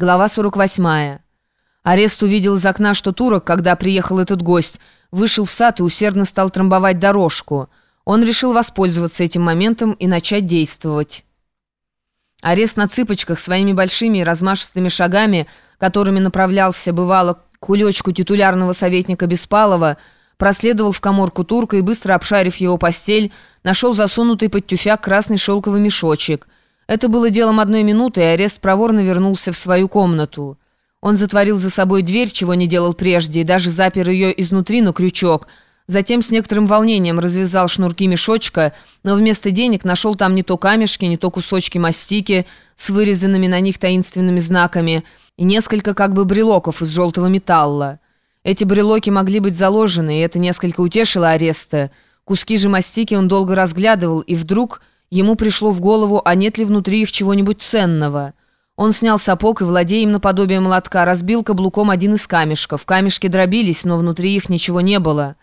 Глава 48. Арест увидел из окна, что турок, когда приехал этот гость, вышел в сад и усердно стал трамбовать дорожку. Он решил воспользоваться этим моментом и начать действовать. Арест на цыпочках своими большими размашистыми шагами, которыми направлялся, бывало, к улечку титулярного советника Беспалова, проследовал в коморку турка и, быстро обшарив его постель, нашел засунутый под тюфяк красный шелковый мешочек – это было делом одной минуты, и арест проворно вернулся в свою комнату. Он затворил за собой дверь, чего не делал прежде, и даже запер ее изнутри на крючок. Затем с некоторым волнением развязал шнурки мешочка, но вместо денег нашел там не то камешки, не то кусочки мастики с вырезанными на них таинственными знаками и несколько как бы брелоков из желтого металла. Эти брелоки могли быть заложены, и это несколько утешило ареста. Куски же мастики он долго разглядывал, и вдруг... Ему пришло в голову, а нет ли внутри их чего-нибудь ценного. Он снял сапог и, владея им наподобие молотка, разбил каблуком один из камешков. Камешки дробились, но внутри их ничего не было.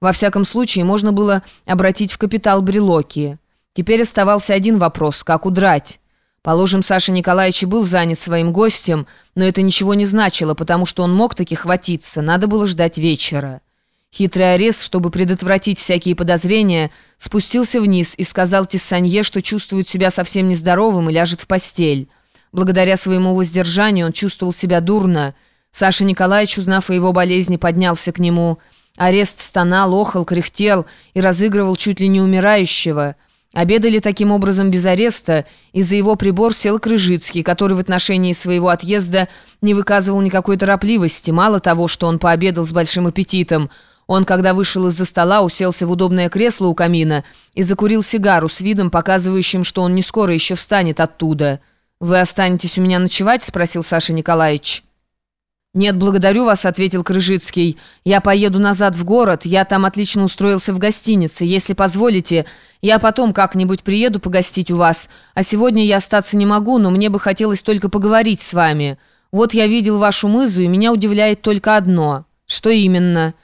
Во всяком случае, можно было обратить в капитал брелоки. Теперь оставался один вопрос – как удрать? Положим, Саша Николаевич был занят своим гостем, но это ничего не значило, потому что он мог таки хватиться, надо было ждать вечера. Хитрый арест, чтобы предотвратить всякие подозрения, спустился вниз и сказал Тессанье, что чувствует себя совсем нездоровым и ляжет в постель. Благодаря своему воздержанию он чувствовал себя дурно. Саша Николаевич, узнав о его болезни, поднялся к нему. Арест стонал, охал, кряхтел и разыгрывал чуть ли не умирающего. Обедали таким образом без ареста, и за его прибор сел Крыжицкий, который в отношении своего отъезда не выказывал никакой торопливости. Мало того, что он пообедал с большим аппетитом – он, когда вышел из-за стола, уселся в удобное кресло у камина и закурил сигару с видом, показывающим, что он не скоро еще встанет оттуда. «Вы останетесь у меня ночевать?» — спросил Саша Николаевич. «Нет, благодарю вас», — ответил Крыжицкий. «Я поеду назад в город, я там отлично устроился в гостинице. Если позволите, я потом как-нибудь приеду погостить у вас. А сегодня я остаться не могу, но мне бы хотелось только поговорить с вами. Вот я видел вашу мызу, и меня удивляет только одно. Что именно?»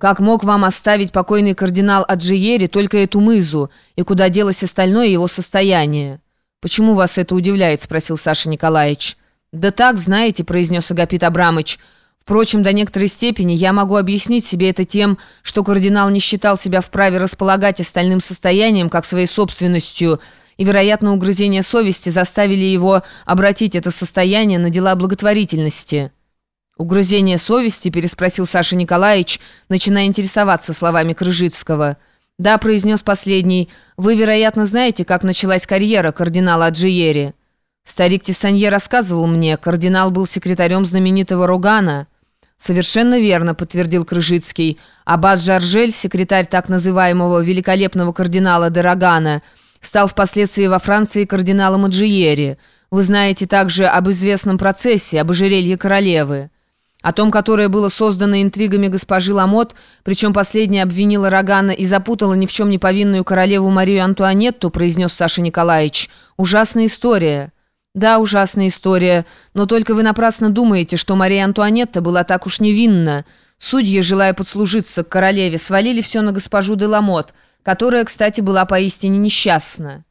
Как мог вам оставить покойный кардинал Аджиери только эту мызу, и куда делось остальное его состояние? Почему вас это удивляет?» – спросил Саша Николаевич. «Да так, знаете», – произнес Агапит Абрамыч. «Впрочем, до некоторой степени я могу объяснить себе это тем, что кардинал не считал себя вправе располагать остальным состоянием, как своей собственностью, и, вероятно, угрызения совести заставили его обратить это состояние на дела благотворительности». «Угрызение совести?» – переспросил Саша Николаевич, начиная интересоваться словами Крыжицкого. «Да», – произнес последний, – «вы, вероятно, знаете, как началась карьера кардинала Аджиери». Старик Тессанье рассказывал мне, кардинал был секретарем знаменитого Ругана. «Совершенно верно», – подтвердил Крыжицкий. Аббат Жаржель, секретарь так называемого великолепного кардинала де Рогана, стал впоследствии во Франции кардиналом Аджиери. Вы знаете также об известном процессе, об ожерелье королевы. О том, которое было создано интригами госпожи Ламот, причем последняя обвинила Рогана и запутала ни в чем не повинную королеву Марию Антуанетту, произнес Саша Николаевич. Ужасная история. Да, ужасная история, но только вы напрасно думаете, что Мария Антуанетта была так уж невинна. Судьи, желая подслужиться к королеве, свалили все на госпожу де Ламот, которая, кстати, была поистине несчастна.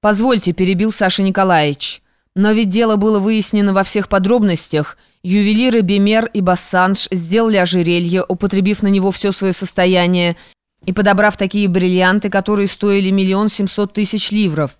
«Позвольте», — перебил Саша Николаевич. «Но ведь дело было выяснено во всех подробностях», — Ювелиры Бемер и Бассанж сделали ожерелье, употребив на него все свое состояние и подобрав такие бриллианты, которые стоили миллион семьсот тысяч ливров.